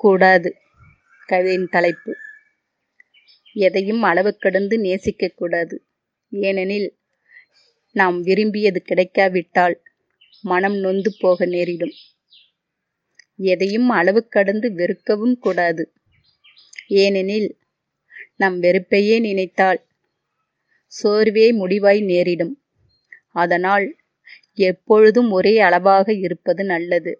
கூடாது. கவிதையின் தலைப்பு. எதையும் அளவு கடந்து நேசிக்கக்கூடாது ஏனெனில் நாம் விரும்பியது கிடைக்காவிட்டால் மனம் நொந்து போக நேரிடும். எதையும் அளவு கடந்து வெறுக்கவும் கூடாது. ஏனெனில் நம் வெறுப்பையே நினைத்தால் சோர்வே முடிவாய் நேரிடும். அதனால் எப்பொழுதும் ஒரே அளவாக இருப்பது நல்லது.